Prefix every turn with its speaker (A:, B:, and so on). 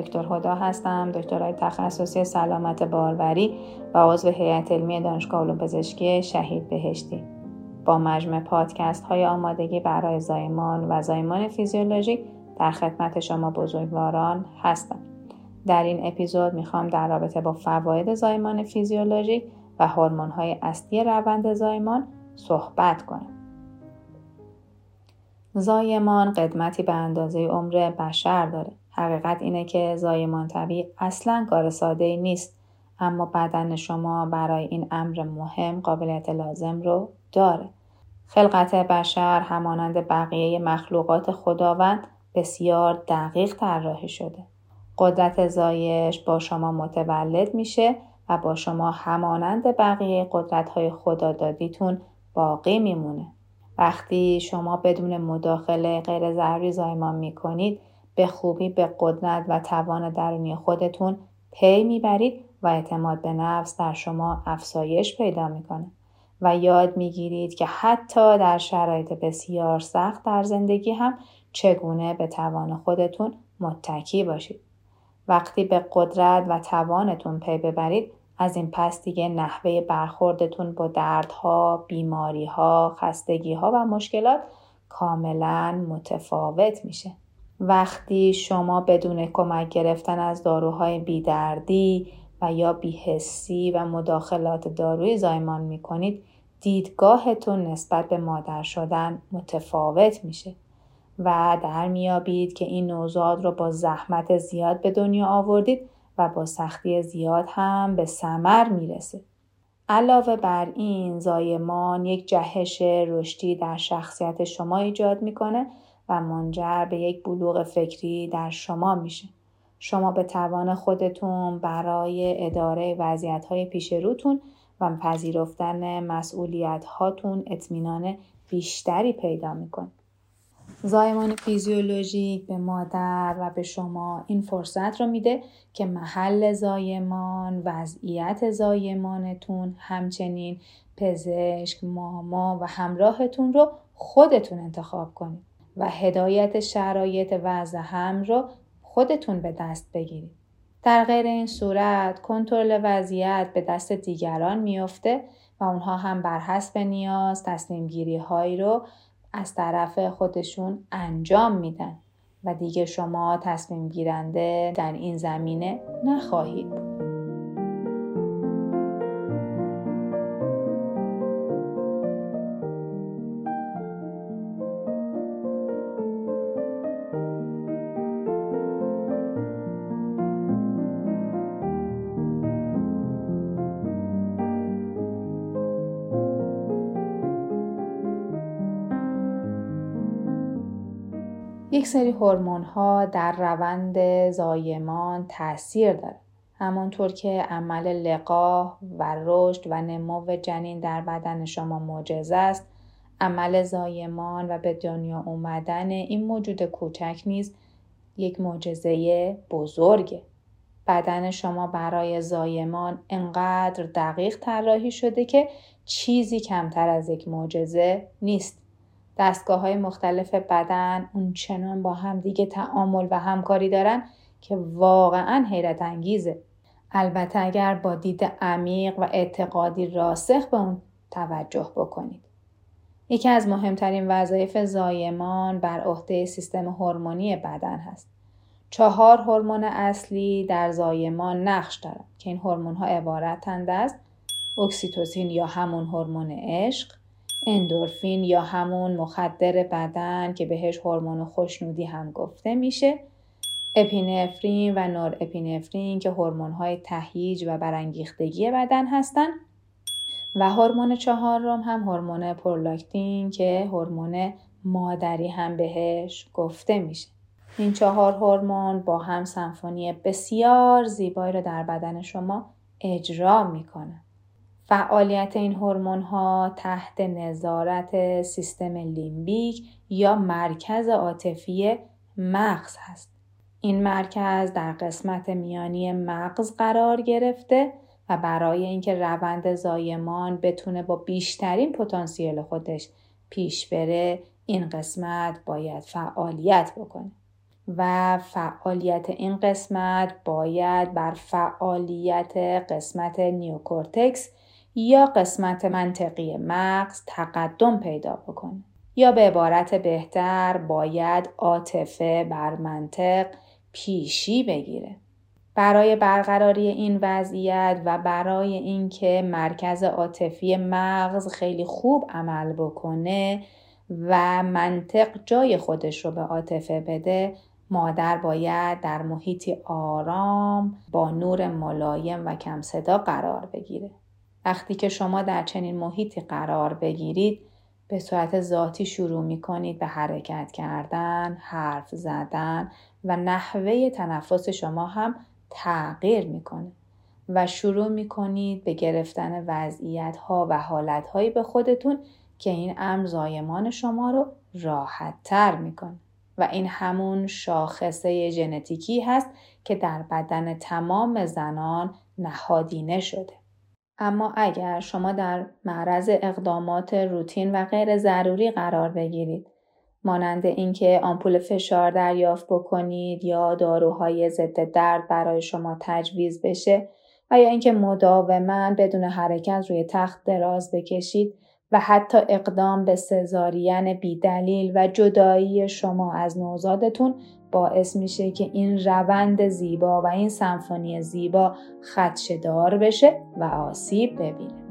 A: دکتر هدا هستم دکترای تخصصی سلامت باروری و عضو هیئت علمی دانشگاه علوم پزشکی شهید بهشتی. با مجموع پادکست های آمادگی برای زایمان و زایمان فیزیولوژیک در خدمت شما بزرگواران هستم. در این اپیزود می‌خوام در رابطه با فواید زایمان فیزیولوژیک و هورمون های اصلی روند زایمان صحبت کنم. زایمان قدمتی به اندازه عمر بشر داره. حقیقت اینه که زایمان طبیعی اصلا کار ساده ای نیست اما بدن شما برای این امر مهم قابلیت لازم رو داره. خلقت بشر همانند بقیه مخلوقات خداوند بسیار دقیق طراحی شده. قدرت زایش با شما متولد میشه و با شما همانند بقیه قدرت های خدادادیتون باقی میمونه. وقتی شما بدون مداخله غیر ضروری زایمان می کنید به خوبی به قدرت و توان درونی خودتون پی می‌برید و اعتماد به نفس در شما افزایش پیدا می‌کنه و یاد می‌گیرید که حتی در شرایط بسیار سخت در زندگی هم چگونه به توان خودتون متکی باشید. وقتی به قدرت و توانتون پی ببرید از این پس دیگه نحوه برخوردتون با دردها، بیماریها، خستگیها و مشکلات کاملا متفاوت میشه. وقتی شما بدون کمک گرفتن از داروهای بیدردی و یا بیهسی و مداخلات دارویی زایمان می‌کنید دیدگاهتون نسبت به مادر شدن متفاوت میشه و در میابید که این نوزاد رو با زحمت زیاد به دنیا آوردید و با سختی زیاد هم به سمر می‌رسه. علاوه بر این زایمان یک جهش رشدی در شخصیت شما ایجاد می‌کنه و منجر به یک بلوغ فکری در شما میشه. شما به توان خودتون برای اداره وضعیت های پیش روتون و پذیرفتن مسئولیت هاتون اطمینان بیشتری پیدا می‌کنید. زایمان فیزیولوژیک به مادر و به شما این فرصت رو میده که محل زایمان، وضعیت زایمانتون، همچنین پزشک، ماما و همراهتون رو خودتون انتخاب کنید و هدایت شرایط وضع هم رو خودتون به دست بگیرید. در غیر این صورت کنترل وضعیت به دست دیگران میافته و اونها هم بر حسب نیاز تصمیم گیری هایی رو از طرف خودشون انجام میدن و دیگه شما تصمیم گیرنده در این زمینه نخواهید. یک سری هورمون ها در روند زایمان تاثیر داره. همانطور که عمل لقاح و رشد و نمو جنین در بدن شما معجزه است عمل زایمان و به دنیا اومدن این موجود کوچک نیز یک معجزه بزرگه بدن شما برای زایمان انقدر دقیق طراحی شده که چیزی کمتر از یک معجزه نیست دستگاه های مختلف بدن اون چنان با هم دیگه تعامل و همکاری دارن که واقعا حیرت انگیزه. البته اگر با دید عمیق و اعتقادی راسخ به اون توجه بکنید. یکی از مهمترین وظایف زایمان بر عهده سیستم هورمونی بدن هست. چهار هورمون اصلی در زایمان نقش دارند که این هورمون ها عبارتند از اکسیتوسین یا همون هورمون عشق، اندورفین یا همون مخدر بدن که بهش هورمون خوشنودی هم گفته میشه. اپینفرین و نوراپینفرین که هورمون های تهیج و برانگیختگی بدن هستن. و هورمون چهارم هم هورمون پرولاکتین که هورمون مادری هم بهش گفته میشه. این چهار هورمون با هم سمفونی بسیار زیبایی رو در بدن شما اجرا می‌کنن فعالیت این هورمون ها تحت نظارت سیستم لیمبیک یا مرکز عاطفی مغز هست. این مرکز در قسمت میانی مغز قرار گرفته و برای اینکه روند زایمان بتونه با بیشترین پتانسیل خودش پیش بره این قسمت باید فعالیت بکنه. و فعالیت این قسمت باید بر فعالیت قسمت نیوکورتکس یا قسمت منطقی مغز تقدم پیدا بکنه یا به عبارت بهتر باید عاطفه بر منطق پیشی بگیره برای برقراری این وضعیت و برای اینکه مرکز عاطفی مغز خیلی خوب عمل بکنه و منطق جای خودش رو به عاطفه بده مادر باید در محیطی آرام با نور ملایم و کم صدا قرار بگیره. وقتی که شما در چنین محیطی قرار بگیرید به صورت ذاتی شروع می کنید به حرکت کردن، حرف زدن و نحوه تنفس شما هم تغییر می‌کنه و شروع می کنید به گرفتن وضعیت ها و حالت هایی به خودتون که این امر زایمان شما رو راحت تر می‌کنه. و این همون شاخصه ژنتیکی هست که در بدن تمام زنان نهادینه شده. اما اگر شما در معرض اقدامات روتین و غیر ضروری قرار بگیرید مانند اینکه آمپول فشار دریافت بکنید یا داروهای ضد درد برای شما تجویز بشه و یا اینکه مداوما بدون حرکت روی تخت دراز بکشید و حتی اقدام به سزارین بیدلیل و جدایی شما از نوزادتون باعث میشه که این روند زیبا و این سمفونی زیبا خدشدار بشه و آسیب ببینه.